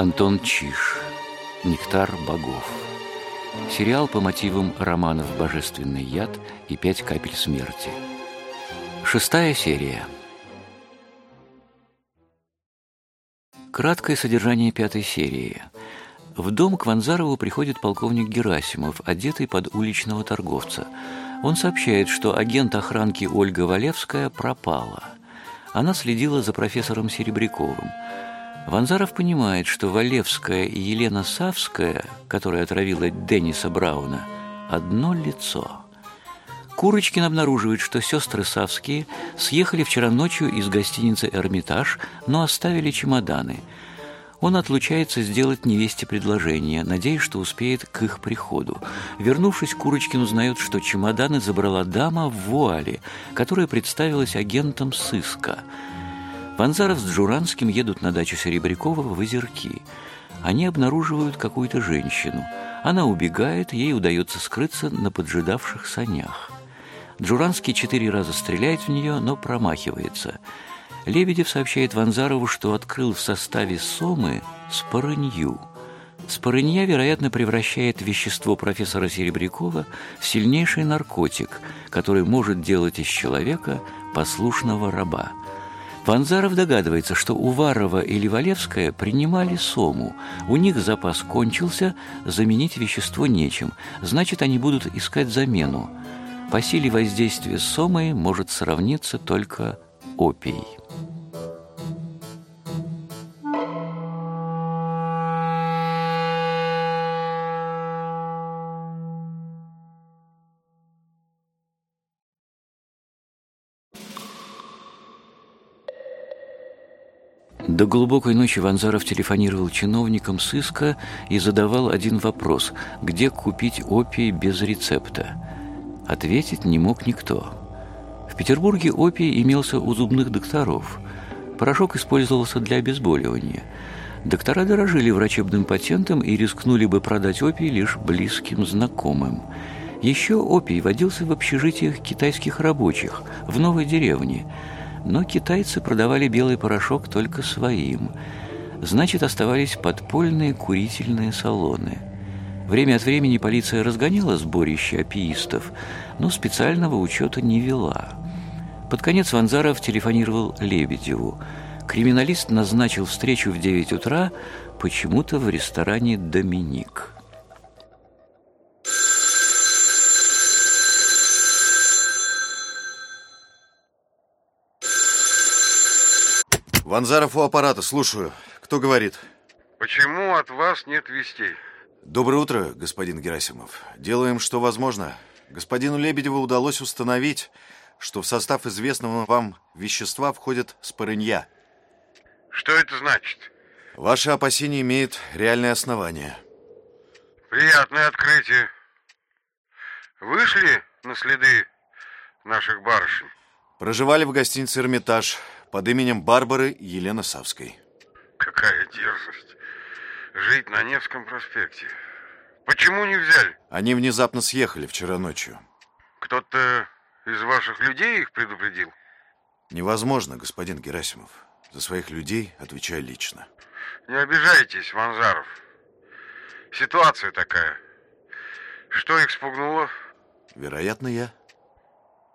Антон Чиш. Нектар богов. Сериал по мотивам романов «Божественный яд» и «Пять капель смерти». Шестая серия. Краткое содержание пятой серии. В дом к Ванзарову приходит полковник Герасимов, одетый под уличного торговца. Он сообщает, что агент охранки Ольга Валевская пропала. Она следила за профессором Серебряковым – Ванзаров понимает, что Валевская и Елена Савская, которая отравила Денниса Брауна, одно лицо. Курочкин обнаруживает, что сестры Савские съехали вчера ночью из гостиницы «Эрмитаж», но оставили чемоданы. Он отлучается сделать невесте предложение, надеясь, что успеет к их приходу. Вернувшись, Курочкин узнает, что чемоданы забрала дама в вуале, которая представилась агентом сыска – Ванзаров с Джуранским едут на дачу Серебрякова в Озерки. Они обнаруживают какую-то женщину. Она убегает, ей удается скрыться на поджидавших санях. Джуранский четыре раза стреляет в нее, но промахивается. Лебедев сообщает Ванзарову, что открыл в составе сомы спорынью. Спорынья, вероятно, превращает вещество профессора Серебрякова в сильнейший наркотик, который может делать из человека послушного раба. Ванзаров догадывается, что Уварова и Ливалевская принимали сому. У них запас кончился, заменить вещество нечем. Значит, они будут искать замену. По силе воздействия сомой может сравниться только опий. До глубокой ночи Ванзаров телефонировал чиновникам сыска и задавал один вопрос – где купить опий без рецепта? Ответить не мог никто. В Петербурге опий имелся у зубных докторов. Порошок использовался для обезболивания. Доктора дорожили врачебным патентом и рискнули бы продать опий лишь близким знакомым. Еще опий водился в общежитиях китайских рабочих в новой деревне – но китайцы продавали белый порошок только своим. Значит, оставались подпольные курительные салоны. Время от времени полиция разгоняла сборище опиистов, но специального учета не вела. Под конец Ванзаров телефонировал Лебедеву. Криминалист назначил встречу в 9 утра почему-то в ресторане «Доминик». Ванзаров у аппарата, слушаю. Кто говорит? Почему от вас нет вестей? Доброе утро, господин Герасимов. Делаем, что возможно. Господину Лебедеву удалось установить, что в состав известного вам вещества входит спорынья. Что это значит? Ваше опасение имеет реальное основание. Приятное открытие. Вышли на следы наших барышень? Проживали в гостинице «Эрмитаж» под именем Барбары Елены Савской. Какая дерзость. Жить на Невском проспекте. Почему не взяли? Они внезапно съехали вчера ночью. Кто-то из ваших людей их предупредил? Невозможно, господин Герасимов. За своих людей отвечаю лично. Не обижайтесь, Ванзаров. Ситуация такая. Что их спугнуло? Вероятно, я.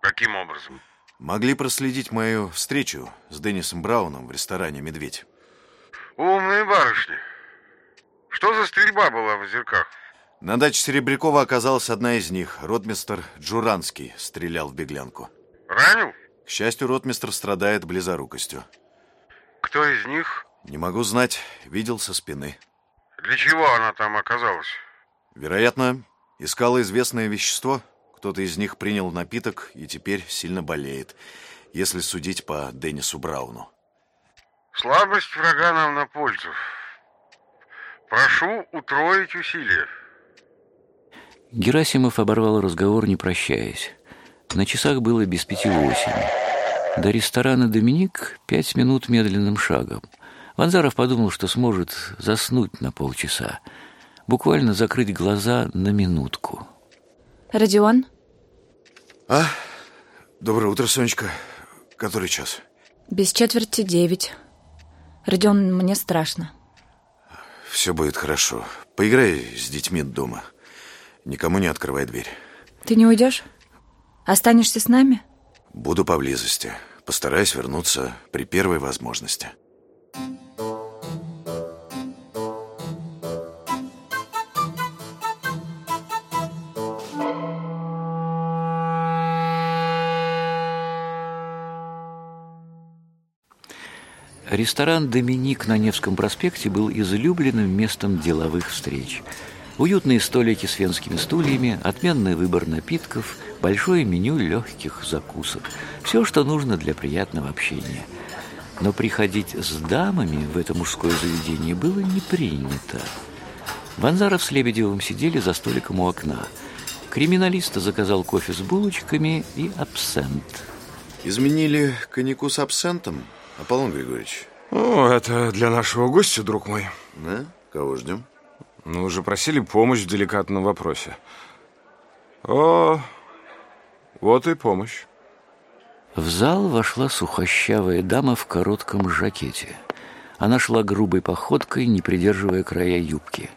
Каким образом? Могли проследить мою встречу с Деннисом Брауном в ресторане «Медведь». Умные барышни. Что за стрельба была в озерках? На даче Серебрякова оказалась одна из них. Ротмистер Джуранский стрелял в беглянку. Ранил? К счастью, ротмистр страдает близорукостью. Кто из них? Не могу знать. Видел со спины. Для чего она там оказалась? Вероятно, искала известное вещество – кто-то из них принял напиток и теперь сильно болеет, если судить по Деннису Брауну. Слабость врага нам на пользу. Прошу утроить усилия. Герасимов оборвал разговор, не прощаясь. На часах было без пяти восемь. До ресторана «Доминик» пять минут медленным шагом. Ванзаров подумал, что сможет заснуть на полчаса. Буквально закрыть глаза на минутку. Родион? А? Доброе утро, Сонечка. Который час? Без четверти девять. Родион, мне страшно. все будет хорошо. Поиграй с детьми дома. Никому не открывай дверь. Ты не уйдешь? Останешься с нами? Буду поблизости. Постараюсь вернуться при первой возможности. Ресторан «Доминик» на Невском проспекте был излюбленным местом деловых встреч. Уютные столики с венскими стульями, отменный выбор напитков, большое меню легких закусок. Все, что нужно для приятного общения. Но приходить с дамами в это мужское заведение было не принято. Ванзаров с Лебедевым сидели за столиком у окна. Криминалист заказал кофе с булочками и абсент. Изменили коньяку с абсентом? Аполлон Григорьевич. О, это для нашего гостя, друг мой. Да? Кого ждем? Ну, уже просили помощь в деликатном вопросе. О, вот и помощь. В зал вошла сухощавая дама в коротком жакете. Она шла грубой походкой, не придерживая края юбки.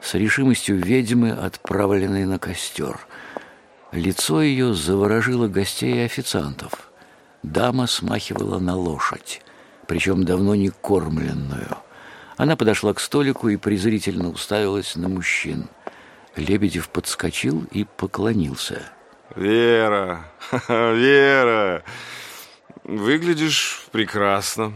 С решимостью ведьмы, отправленной на костер. Лицо ее заворожило гостей и официантов – Дама смахивала на лошадь, причем давно не кормленную. Она подошла к столику и презрительно уставилась на мужчин. Лебедев подскочил и поклонился. «Вера, Вера, выглядишь прекрасно.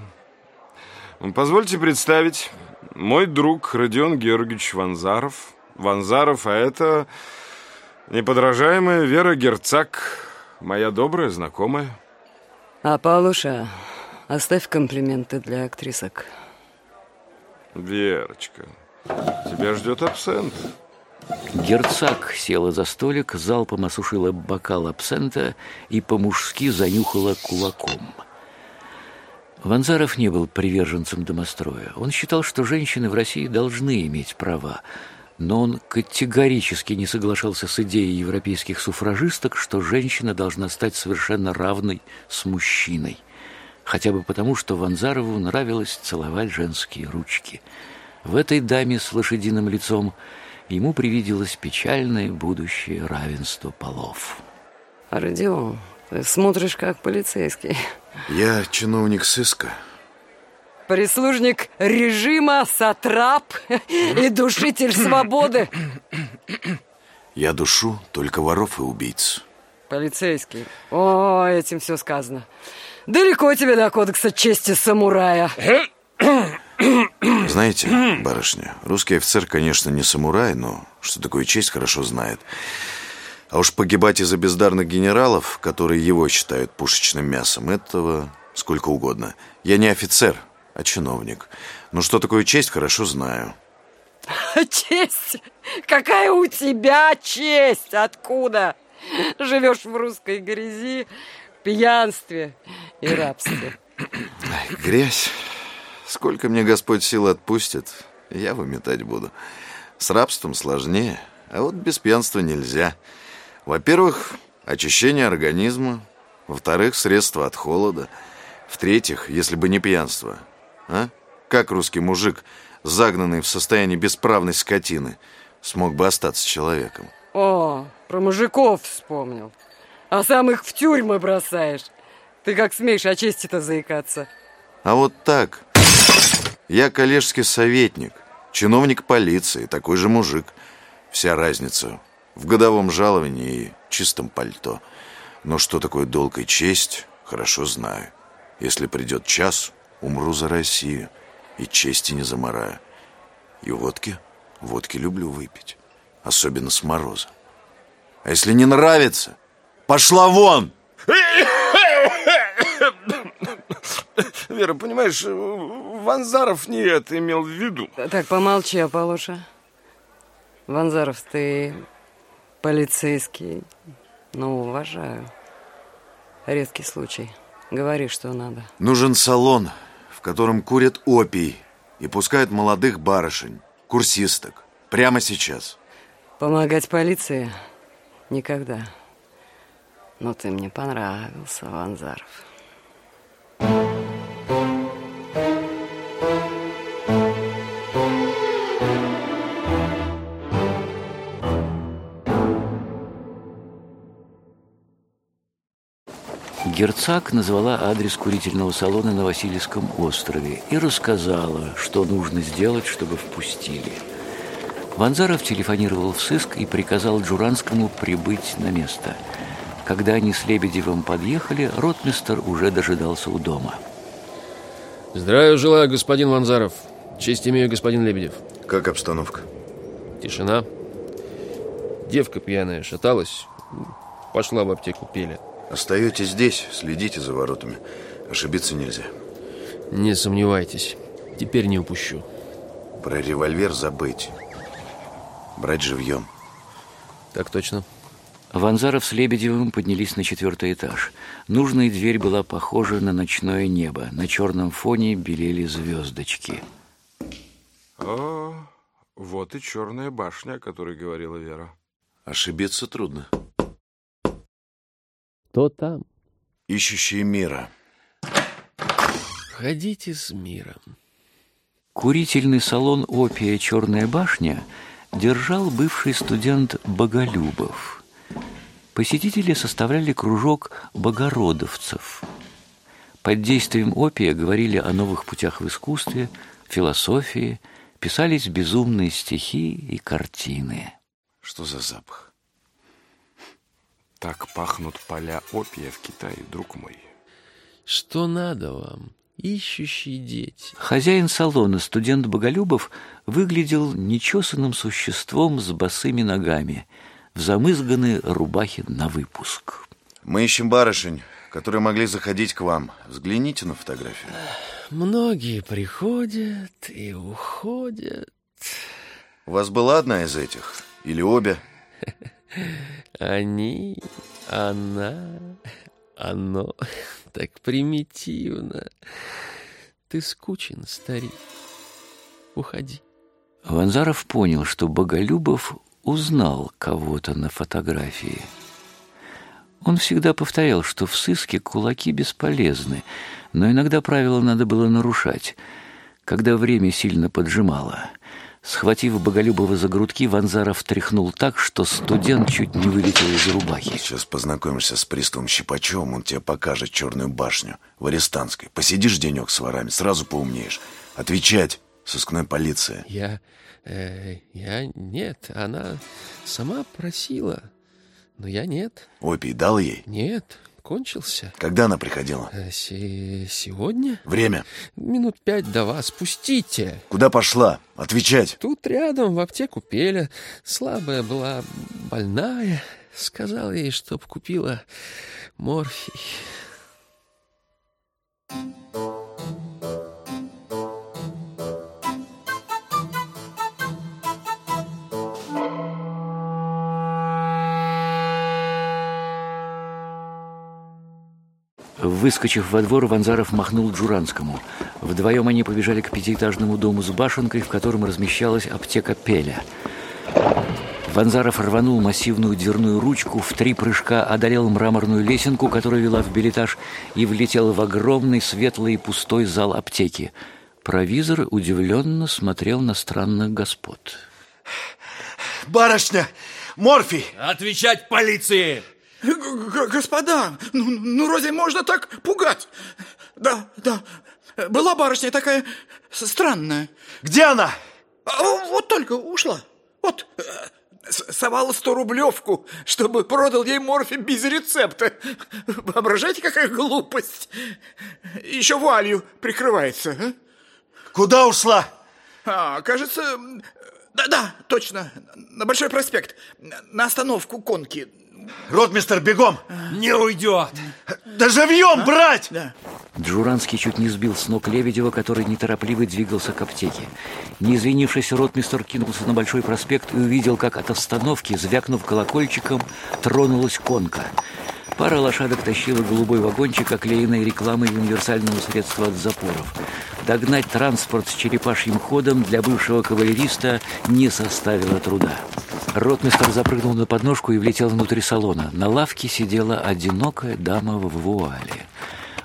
Позвольте представить, мой друг Родион Георгиевич Ванзаров. Ванзаров, а это неподражаемая Вера Герцак, моя добрая знакомая». А, Павлуша, оставь комплименты для актрисок. Верочка, тебя ждет абсент. Герцак села за столик, залпом осушила бокал абсента и по-мужски занюхала кулаком. Ванзаров не был приверженцем домостроя. Он считал, что женщины в России должны иметь права, но он категорически не соглашался с идеей европейских суфражисток, что женщина должна стать совершенно равной с мужчиной. Хотя бы потому, что Ванзарову нравилось целовать женские ручки. В этой даме с лошадиным лицом ему привиделось печальное будущее равенство полов. Родион, ты смотришь как полицейский. Я чиновник сыска. Прислужник режима, сатрап и душитель свободы. Я душу только воров и убийц. Полицейский. О, этим все сказано. Далеко тебе до кодекса чести самурая. Знаете, барышня, русский офицер, конечно, не самурай, но что такое честь, хорошо знает. А уж погибать из-за бездарных генералов, которые его считают пушечным мясом, этого сколько угодно. Я не офицер, а чиновник. Ну, что такое честь, хорошо знаю. Честь? Какая у тебя честь? Откуда? Живешь в русской грязи, пьянстве и рабстве. Грязь. Сколько мне Господь сил отпустит, я выметать буду. С рабством сложнее, а вот без пьянства нельзя. Во-первых, очищение организма. Во-вторых, средства от холода. В-третьих, если бы не пьянство, а? Как русский мужик, загнанный в состоянии бесправной скотины, смог бы остаться человеком? О, про мужиков вспомнил. А сам их в тюрьмы бросаешь. Ты как смеешь о чести-то заикаться? А вот так. Я коллежский советник, чиновник полиции, такой же мужик. Вся разница в годовом жаловании и чистом пальто. Но что такое долг и честь, хорошо знаю. Если придет час, Умру за Россию и чести не замораю. И водки, водки люблю выпить, особенно с мороза. А если не нравится, пошла вон! Вера, понимаешь, Ванзаров не это имел в виду. Так, помолчи, Аполоша. Ванзаров, ты полицейский, но уважаю. Редкий случай. Говори, что надо. Нужен салон, котором курят опий и пускают молодых барышень, курсисток, прямо сейчас. Помогать полиции? Никогда. Но ты мне понравился, Ванзаров. Герцак назвала адрес курительного салона на Васильевском острове и рассказала, что нужно сделать, чтобы впустили. Ванзаров телефонировал в сыск и приказал Джуранскому прибыть на место. Когда они с Лебедевым подъехали, ротмистер уже дожидался у дома. Здравия желаю, господин Ванзаров. Честь имею, господин Лебедев. Как обстановка? Тишина. Девка пьяная шаталась, пошла в аптеку пеля. Остаетесь здесь, следите за воротами. Ошибиться нельзя. Не сомневайтесь, теперь не упущу. Про револьвер забыть. Брать живьем. Так точно. Ванзаров с Лебедевым поднялись на четвертый этаж. Нужная дверь была похожа на ночное небо. На черном фоне белели звездочки. О, вот и черная башня, о которой говорила Вера. Ошибиться трудно. Кто там? Ищущие мира. Ходите с миром. Курительный салон «Опия Черная башня» держал бывший студент Боголюбов. Посетители составляли кружок богородовцев. Под действием опия говорили о новых путях в искусстве, философии, писались безумные стихи и картины. Что за запах? Так пахнут поля опия в Китае, друг мой. Что надо вам, ищущие дети? Хозяин салона, студент Боголюбов, выглядел нечесанным существом с босыми ногами, в замызганной рубахе на выпуск. Мы ищем барышень, которые могли заходить к вам. Взгляните на фотографию. Многие приходят и уходят. У вас была одна из этих? Или обе? Они, она, оно так примитивно. Ты скучен, старик. Уходи. Ванзаров понял, что Боголюбов узнал кого-то на фотографии. Он всегда повторял, что в сыске кулаки бесполезны, но иногда правила надо было нарушать, когда время сильно поджимало. Схватив Боголюбова за грудки, Ванзаров тряхнул так, что студент чуть не вылетел из рубахи. Сейчас познакомишься с приставом Щипачевым, он тебе покажет черную башню в Арестанской. Посидишь денек с ворами, сразу поумнеешь. Отвечать, сыскная полиция. Я... э, я нет. Она сама просила. Но я нет. Опий дал ей? Нет, кончился. Когда она приходила? Э, се- сегодня? Время. Минут пять до вас. Пустите. Куда пошла? Отвечать. Тут рядом в аптеку пеля. Слабая была, больная. Сказал ей, чтоб купила морфий. Выскочив во двор, Ванзаров махнул Джуранскому. Вдвоем они побежали к пятиэтажному дому с башенкой, в котором размещалась аптека Пеля. Ванзаров рванул массивную дверную ручку, в три прыжка одолел мраморную лесенку, которая вела в билетаж, и влетел в огромный светлый и пустой зал аптеки. Провизор удивленно смотрел на странных господ. Барышня! Морфий! Отвечать полиции! Господа, ну, ну разве можно так пугать? Да, да, была барышня такая странная. Где она? А, Вот только ушла. Вот, э, совала сто рублевку, чтобы продал ей морфий без рецепта. Воображаете, какая глупость. Еще вуалью прикрывается. а? Куда ушла? А, кажется, да-да, точно, на Большой проспект, на остановку конки. Ротмистер, бегом! Не уйдет! Да живьем брать! Да. Джуранский чуть не сбил с ног Лебедева, который неторопливо двигался к аптеке. Не извинившийся ротмистер кинулся на Большой проспект и увидел, как от остановки, звякнув колокольчиком, тронулась конка. Пара лошадок тащила голубой вагончик, оклеенный рекламой универсального средства от запоров. Догнать транспорт с черепашьим ходом для бывшего кавалериста не составило труда. Ротмистер запрыгнул на подножку и влетел внутрь салона. На лавке сидела одинокая дама в вуале.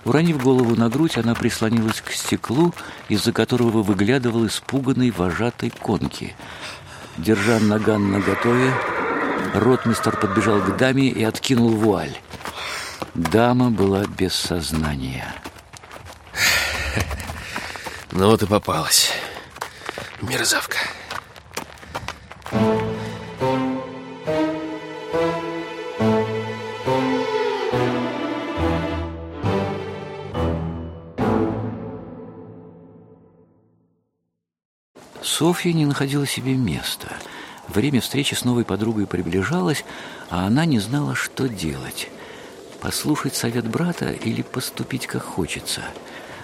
Уронив голову на грудь, она прислонилась к стеклу, из-за которого выглядывал испуганный вожатый конки. Держа наган наготове, ротмистер подбежал к даме и откинул вуаль. Дама была без сознания. Ну вот и попалась. Мерзавка. Софья не находила себе места. Время встречи с новой подругой приближалось, а она не знала, что делать. Послушать совет брата или поступить как хочется.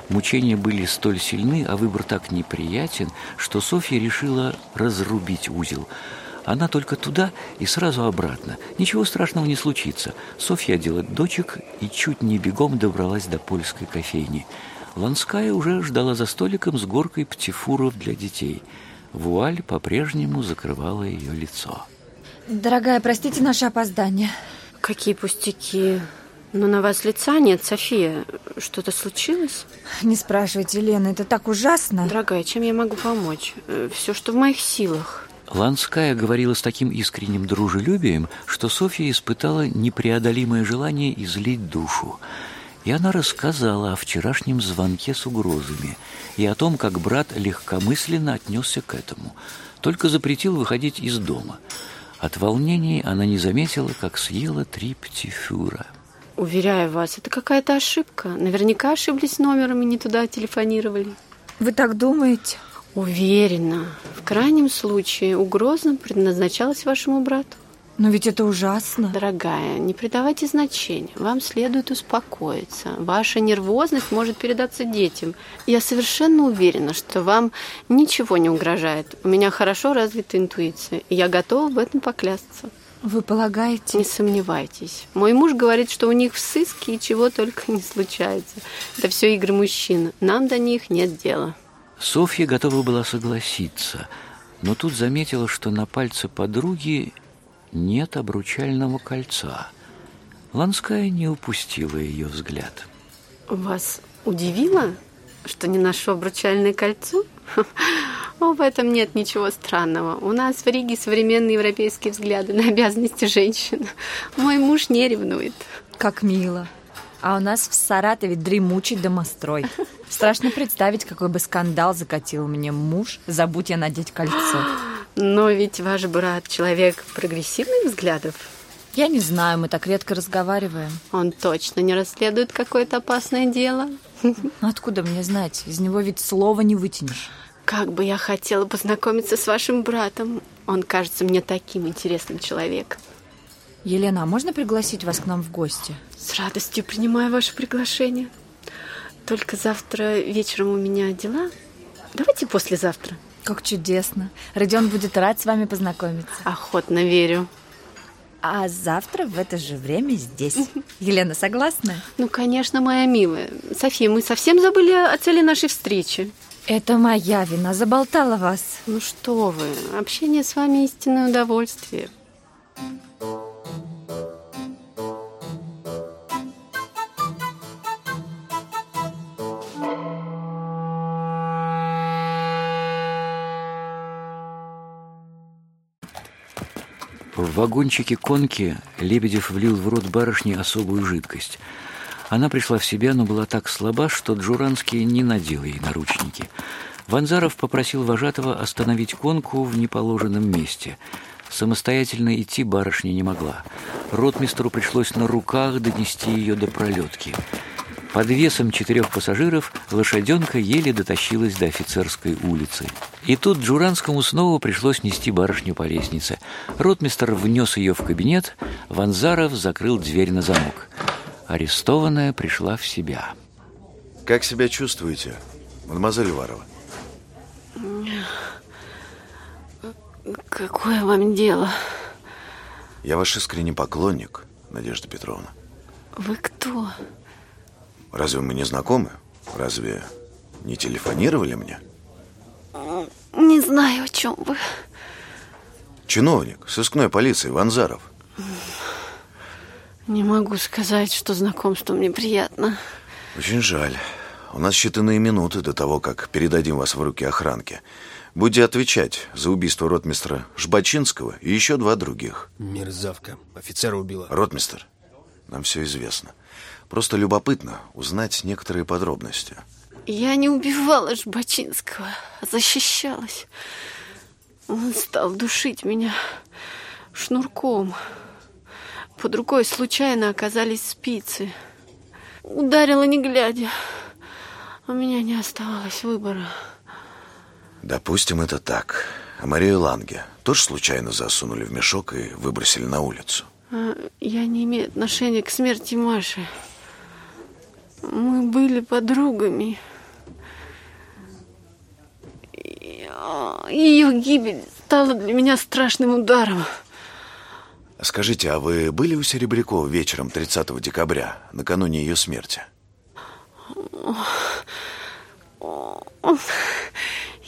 Мучения были столь сильны, а выбор так неприятен, что Софья решила разрубить узел. Она только туда и сразу обратно. Ничего страшного не случится. Софья одела дочек и чуть не бегом добралась до польской кофейни. Ланская уже ждала за столиком с горкой птифуров для детей. Вуаль по-прежнему закрывала ее лицо. Дорогая, простите наше опоздание. Какие пустяки. Но на вас лица нет, София. Что-то случилось? Не спрашивайте, Лена, это так ужасно. Дорогая, чем я могу помочь? Все, что в моих силах. Ланская говорила с таким искренним дружелюбием, что Софья испытала непреодолимое желание излить душу. И она рассказала о вчерашнем звонке с угрозами и о том, как брат легкомысленно отнесся к этому, только запретил выходить из дома. От волнений она не заметила, как съела три птифюра. Уверяю вас, это какая-то ошибка. Наверняка ошиблись номером и не туда телефонировали. Вы так думаете? Уверена. В крайнем случае угроза предназначалась вашему брату. Но ведь это ужасно. Дорогая, не придавайте значения. Вам следует успокоиться. Ваша нервозность может передаться детям. Я совершенно уверена, что вам ничего не угрожает. У меня хорошо развита интуиция, и я готова в этом поклясться. Вы полагаете? Не сомневайтесь. Мой муж говорит, что у них в сыске и чего только не случается. Это все игры мужчин. Нам до них нет дела. Софья готова была согласиться, но тут заметила, что на пальце подруги нет обручального кольца. Ланская не упустила ее взгляд. Вас удивило, что не ношу обручальное кольцо? О, в этом нет ничего странного. У нас в Риге современные европейские взгляды на обязанности женщин. Мой муж не ревнует. Как мило. А у нас в Саратове дремучий домострой. Страшно представить, какой бы скандал закатил мне муж, забудь я надеть кольцо. Но ведь ваш брат человек прогрессивных взглядов. Я не знаю, мы так редко разговариваем. Он точно не расследует какое-то опасное дело. Ну, откуда мне знать? Из него ведь слова не вытянешь. Как бы я хотела познакомиться с вашим братом. Он кажется мне таким интересным человеком. Елена, а можно пригласить вас к нам в гости? С радостью принимаю ваше приглашение. Только завтра вечером у меня дела. Давайте послезавтра. Как чудесно. Родион будет рад с вами познакомиться. Охотно верю. А завтра в это же время здесь. Елена, согласна? Ну, конечно, моя милая. София, мы совсем забыли о цели нашей встречи. Это моя вина, заболтала вас. Ну что вы, общение с вами истинное удовольствие. В вагончике конки Лебедев влил в рот барышни особую жидкость. Она пришла в себя, но была так слаба, что Джуранский не надел ей наручники. Ванзаров попросил вожатого остановить конку в неположенном месте. Самостоятельно идти барышня не могла. Ротмистру пришлось на руках донести ее до пролетки. Под весом четырех пассажиров лошаденка еле дотащилась до офицерской улицы. И тут Джуранскому снова пришлось нести барышню по лестнице. Ротмистр внес ее в кабинет, Ванзаров закрыл дверь на замок. Арестованная пришла в себя. Как себя чувствуете, мадемуазель Варова? Какое вам дело? Я ваш искренний поклонник, Надежда Петровна. Вы кто? Разве мы не знакомы? Разве не телефонировали мне? Не знаю, о чем вы. Чиновник сыскной полиции Ванзаров. Не могу сказать, что знакомство мне приятно. Очень жаль. У нас считанные минуты до того, как передадим вас в руки охранки. Будете отвечать за убийство ротмистра Жбачинского и еще два других. Мерзавка. Офицера убила. Ротмистр, нам все известно. Просто любопытно узнать некоторые подробности. Я не убивала Жбачинского, а защищалась. Он стал душить меня шнурком. Под рукой случайно оказались спицы. Ударила не глядя. У меня не оставалось выбора. Допустим, это так. А Марию Ланге тоже случайно засунули в мешок и выбросили на улицу? А, Я не имею отношения к смерти Маши. Мы были подругами. И, Ее гибель стала для меня страшным ударом. Скажите, а вы были у Серебрякова вечером 30 декабря, накануне ее смерти?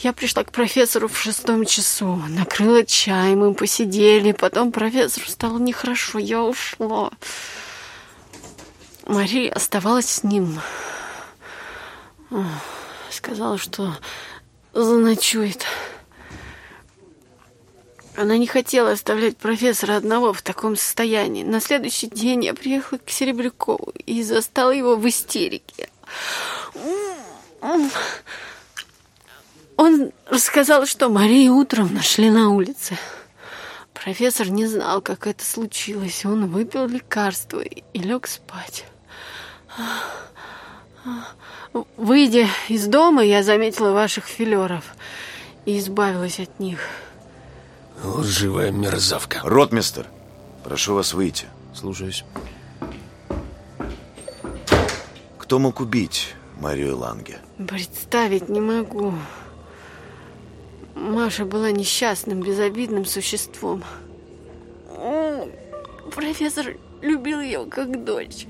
Я пришла к профессору в шестом часу, накрыла чай, мы посидели, потом профессору стало нехорошо, я ушла. Мария оставалась с ним. Сказала, что заночует. Она не хотела оставлять профессора одного в таком состоянии. На следующий день я приехала к Серебрякову и застала его в истерике. Он рассказал, что Марию утром нашли на улице. Профессор не знал, как это случилось. Он выпил лекарство и лег спать. Выйдя из дома, я заметила ваших филеров и избавилась от них. Лживая мерзавка. Ротмистер, прошу вас выйти. Слушаюсь. Кто мог убить Марию Ланге? Представить не могу. Маша была несчастным, безобидным существом. Профессор любил ее как дочь.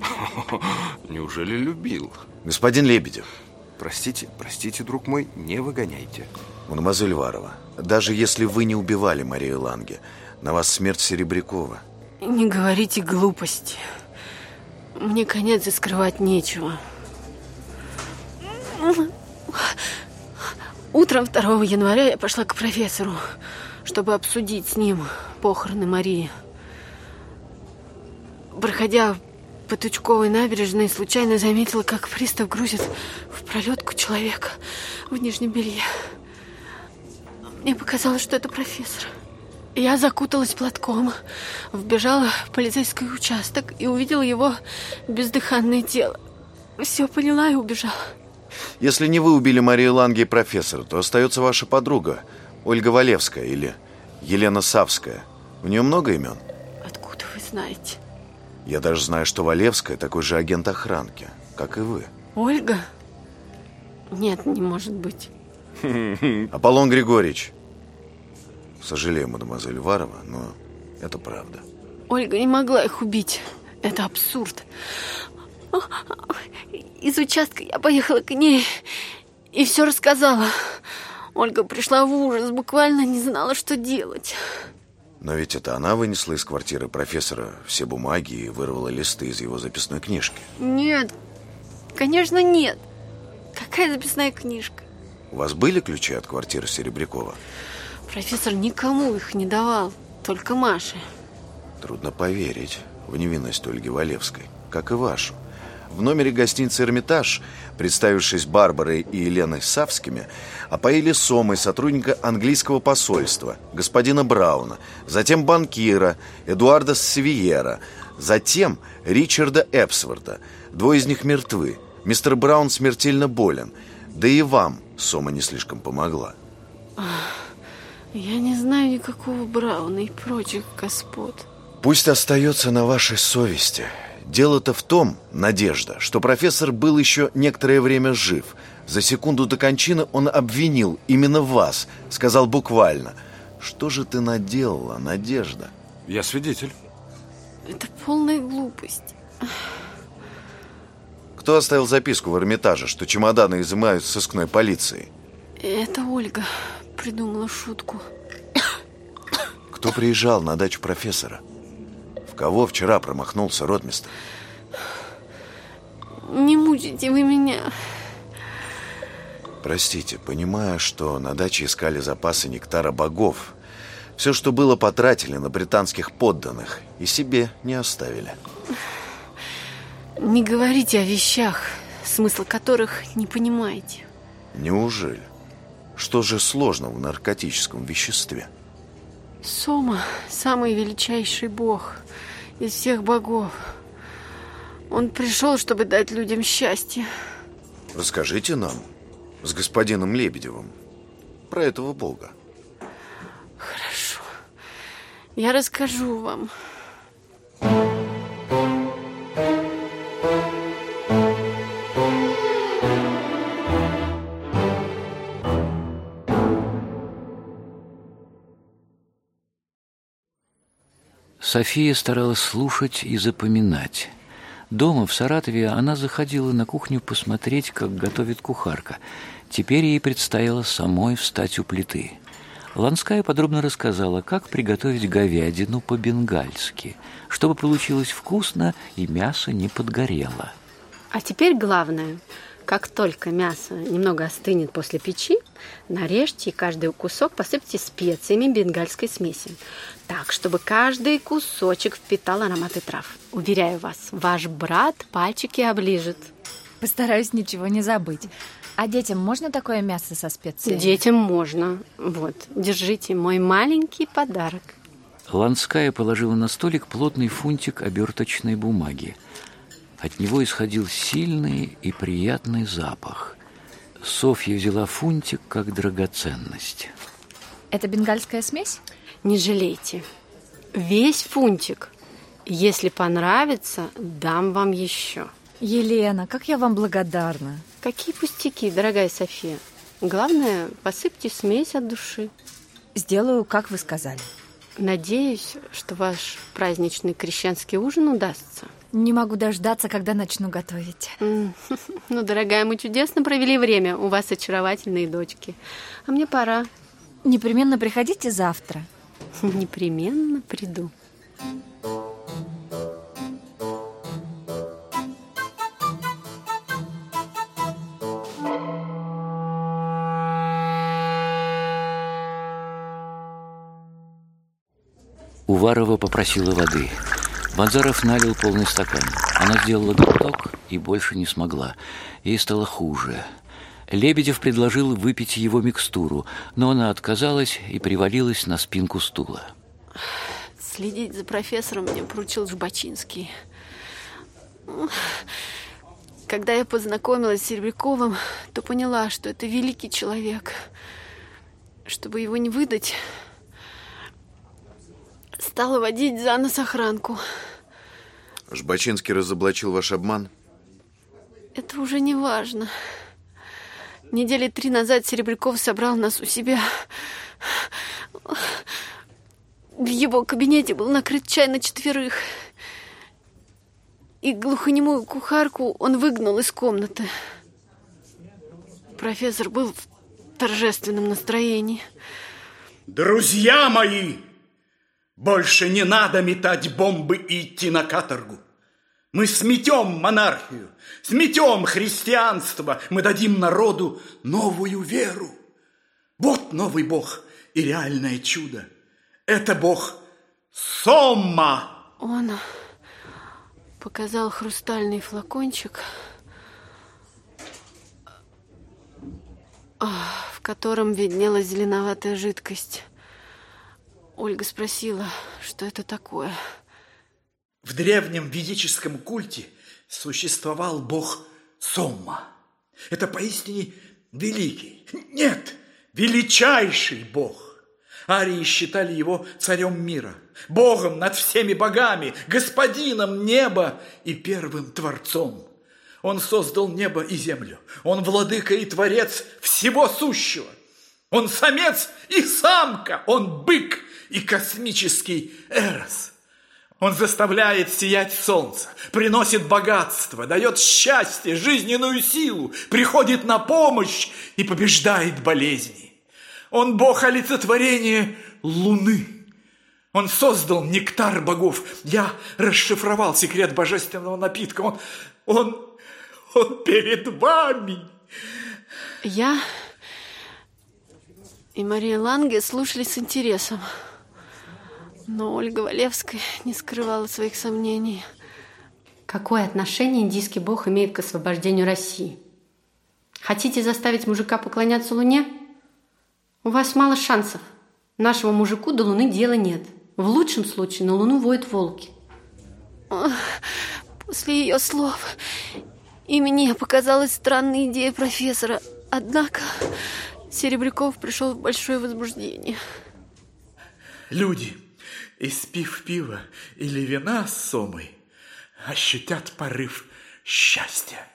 Неужели любил? Господин Лебедев. Простите, простите, друг мой, не выгоняйте. Мадемуазель Варова, даже если вы не убивали Марию Ланге, на вас смерть Серебрякова. Не говорите глупости. Мне конец и скрывать нечего. Утром 2 января я пошла к профессору, чтобы обсудить с ним похороны Марии. Проходя по Тучковой набережной, случайно заметила, как пристав грузит в пролетку человека в нижнем белье. Мне показалось, что это профессор. Я закуталась платком, вбежала в полицейский участок и увидела его бездыханное тело. Все поняла и убежала. Если не вы убили Марию Ланге и профессора, то остается ваша подруга, Ольга Валевская или Елена Савская. У нее много имен? Откуда вы знаете? Я даже знаю, что Валевская такой же агент охранки, как и вы. Ольга? Нет, не может быть. Аполлон Григорьевич. Сожалею, мадемуазель Варова, но это правда. Ольга не могла их убить. Это абсурд. Из участка я поехала к ней и все рассказала. Ольга пришла в ужас, буквально не знала, что делать. Но ведь это она вынесла из квартиры профессора все бумаги и вырвала листы из его записной книжки. Нет, конечно, нет. Какая записная книжка? У вас были ключи от квартиры Серебрякова? Профессор никому их не давал, только Маше. Трудно поверить в невинность Ольги Валевской, как и вашу. В номере гостиницы «Эрмитаж», представившись Барбарой и Еленой Савскими, опоили сомой сотрудника английского посольства, господина Брауна, затем банкира Эдуарда Севиера, затем Ричарда Эпсворта. Двое из них мертвы. Мистер Браун смертельно болен. Да и вам сома не слишком помогла. Я не знаю никакого Брауна и прочих господ. Пусть остается на вашей совести. Дело-то в том, Надежда, что профессор был еще некоторое время жив. За секунду до кончины он обвинил именно вас, сказал буквально. Что же ты наделала, Надежда? Я свидетель. Это полная глупость. Кто оставил записку в Эрмитаже, что чемоданы изымают с сыскной полиции? Это Ольга придумала шутку. Кто приезжал на дачу профессора? В кого вчера промахнулся ротмистр? Не мучите вы меня. Простите, понимаю, что на даче искали запасы нектара богов. Все, что было, потратили на британских подданных и себе не оставили. Не говорите о вещах, смысл которых не понимаете. Неужели? Что же сложно в наркотическом веществе? Сома – самый величайший бог из всех богов. Он пришел, чтобы дать людям счастье. Расскажите нам с господином Лебедевым про этого бога. Хорошо. Я расскажу вам. София старалась слушать и запоминать. Дома, в Саратове, она заходила на кухню посмотреть, как готовит кухарка. Теперь ей предстояло самой встать у плиты. Ланская подробно рассказала, как приготовить говядину по-бенгальски, чтобы получилось вкусно и мясо не подгорело. А теперь главное. Как только мясо немного остынет после печи, нарежьте и каждый кусок посыпьте специями бенгальской смеси. Так, чтобы каждый кусочек впитал ароматы трав. Уверяю вас, ваш брат пальчики оближет. Постараюсь ничего не забыть. А детям можно такое мясо со специями? Детям можно. Вот, держите мой маленький подарок. Ланская положила на столик плотный фунтик оберточной бумаги. От него исходил сильный и приятный запах. Софья взяла фунтик как драгоценность. Это бенгальская смесь? Не жалейте. Весь фунтик. Если понравится, дам вам еще. Елена, как я вам благодарна. Какие пустяки, дорогая София. Главное, посыпьте смесь от души. Сделаю, как вы сказали. Надеюсь, что ваш праздничный крещенский ужин удастся. Не могу дождаться, когда начну готовить. Ну, дорогая, мы чудесно провели время. У вас очаровательные дочки. А мне пора. Непременно приходите завтра. Непременно приду. Уварова попросила воды. Ванзаров налил полный стакан. Она сделала глоток и больше не смогла. Ей стало хуже. Лебедев предложил выпить его микстуру, но она отказалась и привалилась на спинку стула. Следить за профессором мне поручил Жбачинский. Когда я познакомилась с Серебряковым, то поняла, что это великий человек. Чтобы его не выдать, стала водить за нос охранку. Жбачинский разоблачил ваш обман? Это уже не важно. Недели три назад Серебряков собрал нас у себя. В его кабинете был накрыт чай на четверых. И глухонемую кухарку он выгнал из комнаты. Профессор был в торжественном настроении. Друзья мои, больше не надо метать бомбы и идти на каторгу. Мы сметем монархию, сметем христианство, мы дадим народу новую веру. Вот новый бог и реальное чудо. Это бог Сомма. Он показал хрустальный флакончик, в котором виднелась зеленоватая жидкость. Ольга спросила, что это такое. В древнем ведическом культе существовал бог Сомма. Это поистине великий, нет, величайший бог. Арии считали его царем мира, богом над всеми богами, господином неба и первым творцом. Он создал небо и землю. Он владыка и творец всего сущего. Он самец и самка. Он бык и космический эрос. Он заставляет сиять солнце, приносит богатство, дает счастье, жизненную силу, приходит на помощь и побеждает болезни. Он бог олицетворения Луны. Он создал нектар богов. Я расшифровал секрет божественного напитка. Он, он, он перед вами. Я и Мария Ланге слушали с интересом. Но Ольга Валевская не скрывала своих сомнений. Какое отношение индийский бог имеет к освобождению России? Хотите заставить мужика поклоняться Луне? У вас мало шансов. Нашему мужику до Луны дела нет. В лучшем случае на Луну воют волки. После ее слов и мне показалась странная идея профессора. Однако Серебряков пришел в большое возбуждение. Люди, испив пива или вина с сомой, ощутят порыв счастья.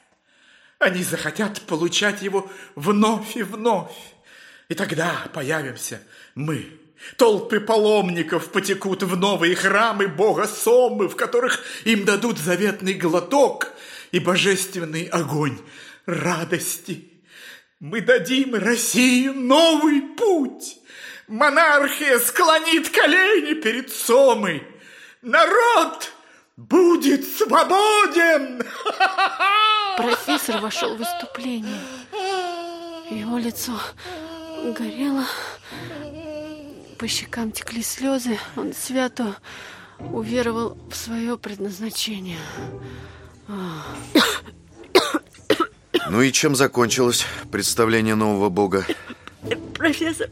Они захотят получать его вновь и вновь. И тогда появимся мы. Толпы паломников потекут в новые храмы бога Сомы, в которых им дадут заветный глоток и божественный огонь радости. Мы дадим России новый путь. Монархия склонит колени перед Сомой. Народ будет свободен! Профессор вошел в выступление. Его лицо горело, по щекам текли слезы. Он свято уверовал в свое предназначение. Ну и чем закончилось представление нового бога? Профессор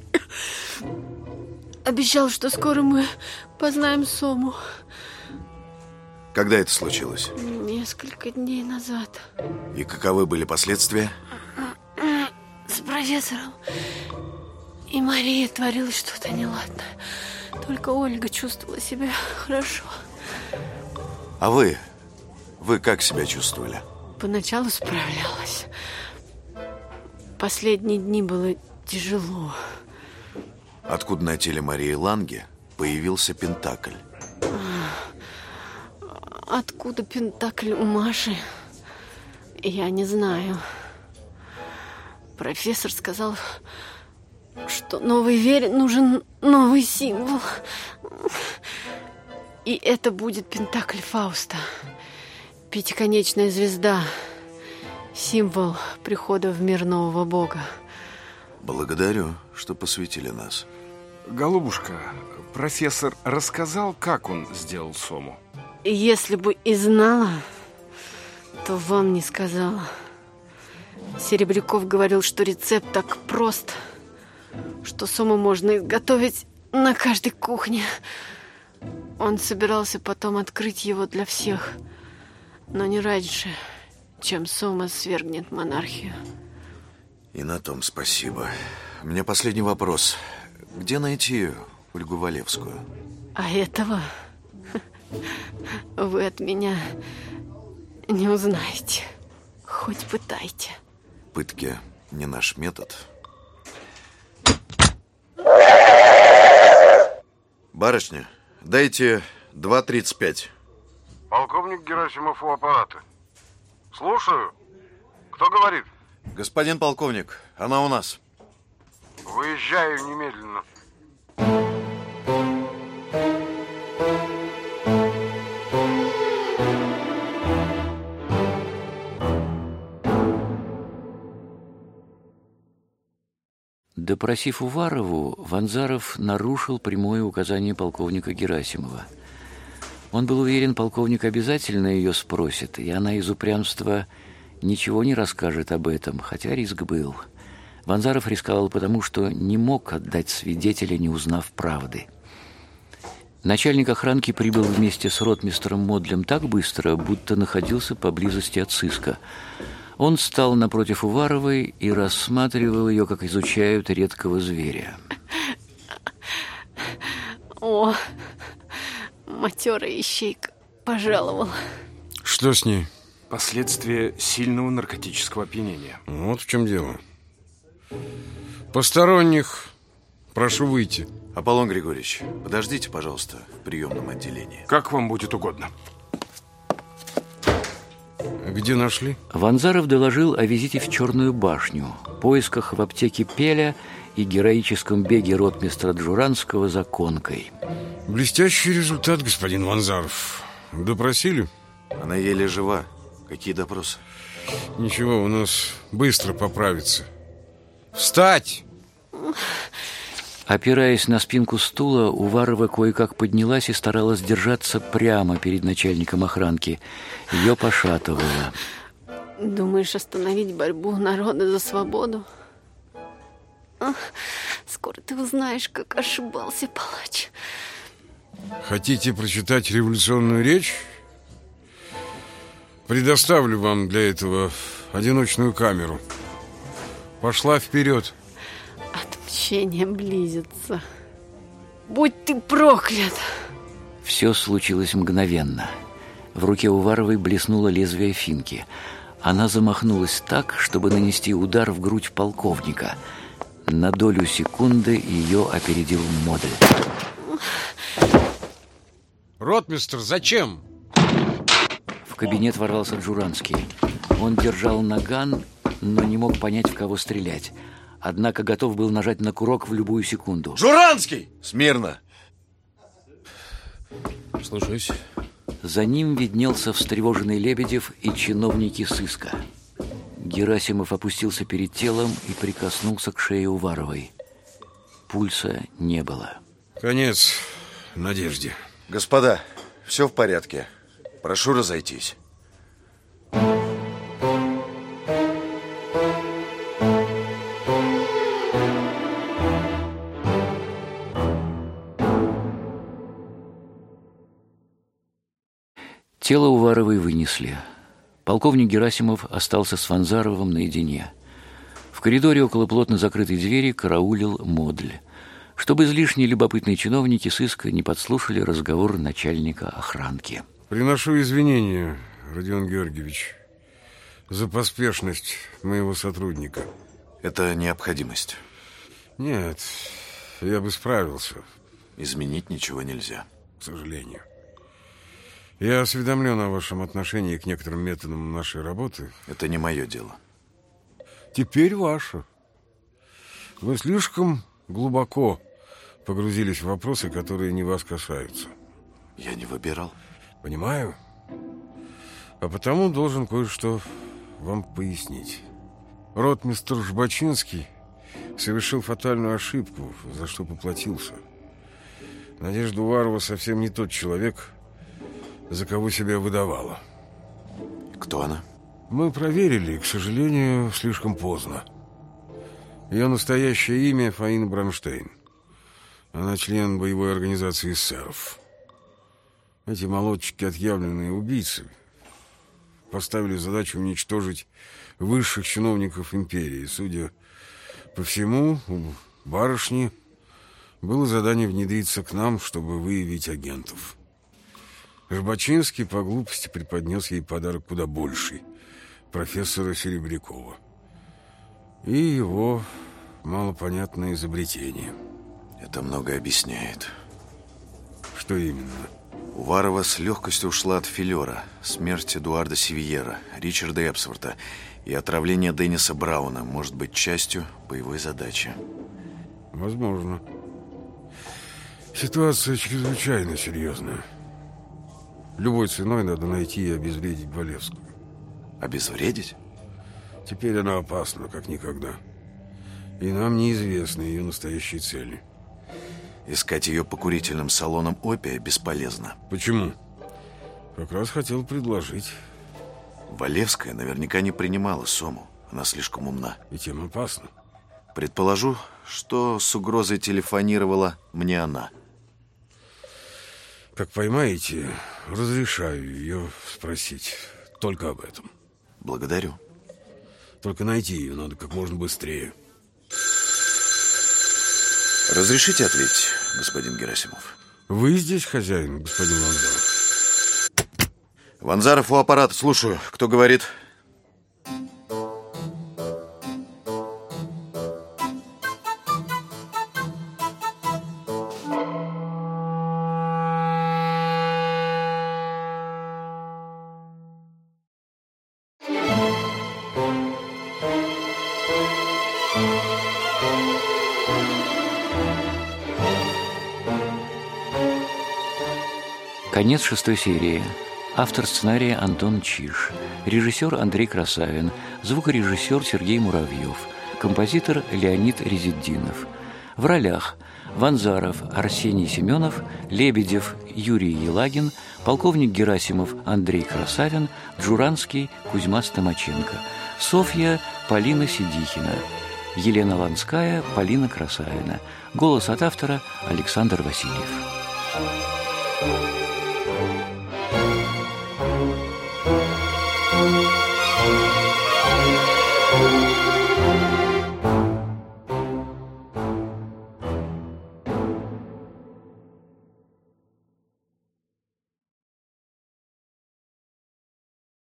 обещал, что скоро мы познаем Сому. Когда это случилось? Несколько дней назад. И каковы были последствия? С профессором и Мария творилось что-то неладное. Только Ольга чувствовала себя хорошо. А вы? Вы как себя чувствовали? Поначалу справлялась. Последние дни было тяжело. Откуда на теле Марии Ланге появился Пентакль? Откуда Пентакль у Маши? Я не знаю. Профессор сказал, что новой вере нужен новый символ. И это будет Пентакль Фауста. Пятиконечная звезда. Символ прихода в мир нового бога. Благодарю, что посвятили нас. Голубушка, профессор рассказал, как он сделал сому? Если бы и знала, то вам не сказала. Серебряков говорил, что рецепт так прост, что сому можно изготовить на каждой кухне. Он собирался потом открыть его для всех, но не раньше, чем Сома свергнет монархию. И на том спасибо. У меня последний вопрос. Где найти Ольгу Валевскую? А этого вы от меня не узнаете. Хоть пытайте. Пытки не наш метод. Барышня, дайте 2.35. Полковник Герасимов у аппарата. Слушаю. Кто говорит? Господин полковник, она у нас. Выезжаю немедленно. Допросив Уварову, Ванзаров нарушил прямое указание полковника Герасимова. Он был уверен, полковник обязательно ее спросит, и она из упрямства ничего не расскажет об этом, хотя риск был. Ванзаров рисковал потому, что не мог отдать свидетеля, не узнав правды. Начальник охранки прибыл вместе с ротмистром Модлем так быстро, будто находился поблизости от сыска. Он стал напротив Уваровой и рассматривал ее, как изучают редкого зверя. О, матерая ищейка пожаловал. Что с ней? Последствия сильного наркотического опьянения. Вот в чем дело. Посторонних прошу выйти. Аполлон Григорьевич, подождите, пожалуйста, в приемном отделении. Как вам будет угодно. Где нашли? Ванзаров доложил о визите в Черную башню, поисках в аптеке Пеля и героическом беге ротмистра Джуранского за конкой. Блестящий результат, господин Ванзаров. Допросили? Она еле жива. Какие допросы? Ничего, у нас быстро поправится. Встать! Опираясь на спинку стула, Уварова кое-как поднялась и старалась держаться прямо перед начальником охранки. Ее пошатывало. Думаешь остановить борьбу народа за свободу? Ах, скоро ты узнаешь, как ошибался палач. Хотите прочитать революционную речь? Предоставлю вам для этого одиночную камеру. Пошла вперед. Отмщение близится. Будь ты проклят! Все случилось мгновенно. В руке Уваровой блеснуло лезвие финки. Она замахнулась так, чтобы нанести удар в грудь полковника. На долю секунды ее опередил модуль. Ротмистр, зачем? Кабинет ворвался Джуранский. Он держал наган, но не мог понять, в кого стрелять. Однако готов был нажать на курок в любую секунду. Журанский! Смирно! Слушаюсь. За ним виднелся встревоженный Лебедев и чиновники сыска. Герасимов опустился перед телом и прикоснулся к шее Уваровой. Пульса не было. Конец надежде. Господа, все в порядке. Прошу разойтись. Тело Уваровой вынесли. Полковник Герасимов остался с Фанзаровым наедине. В коридоре около плотно закрытой двери караулил Модль, чтобы излишне любопытные чиновники сыска не подслушали разговор начальника охранки. Приношу извинения, Родион Георгиевич, за поспешность моего сотрудника. Это необходимость. Нет, я бы справился. Изменить ничего нельзя. К сожалению. Я осведомлен о вашем отношении к некоторым методам нашей работы. Это не мое дело. Теперь ваше. Вы слишком глубоко погрузились в вопросы, которые не вас касаются. Я не выбирал. Понимаю. А потому должен кое-что вам пояснить. Ротмистр Жбачинский совершил фатальную ошибку, за что поплатился. Надежда Уварова совсем не тот человек, за кого себя выдавала. Кто она? Мы проверили, к сожалению, слишком поздно. Ее настоящее имя Фаина Бронштейн. Она член боевой организации эсеров. Эти молодчики отъявленные убийцы поставили задачу уничтожить высших чиновников империи. Судя по всему, у барышни было задание внедриться к нам, чтобы выявить агентов. Рыбачинский по глупости преподнес ей подарок куда больший профессора Серебрякова и его малопонятное изобретение. Это многое объясняет. Что именно? Уварова с легкостью ушла от филера, смерть Эдуарда Сивьера, Ричарда Эпсворта и отравление Денниса Брауна может быть частью боевой задачи. Возможно. Ситуация чрезвычайно серьезная. Любой ценой надо найти и обезвредить Валевскую. Обезвредить? Теперь она опасна, как никогда. И нам неизвестны ее настоящие цели. Искать ее по курительным салонам опия бесполезно. Почему? Как раз хотел предложить. Валевская наверняка не принимала Сому. Она слишком умна. И тем опасно. Предположу, что с угрозой телефонировала мне она. Как поймаете, разрешаю ее спросить только об этом. Благодарю. Только найти ее надо как можно быстрее. Разрешите ответить, господин Герасимов? Вы здесь хозяин, господин Ванзаров? Ванзаров у аппарата, слушаю. Кто говорит? Конец шестой серии. Автор сценария Антон Чиш, режиссер Андрей Красавин, звукорежиссер Сергей Муравьев, композитор Леонид Резиддинов. В ролях Ванзаров Арсений Семенов, Лебедев Юрий Елагин, полковник Герасимов Андрей Красавин, Джуранский Кузьма Стомаченко, Софья Полина Сидихина, Елена Ланская Полина Красавина. Голос от автора Александр Васильев.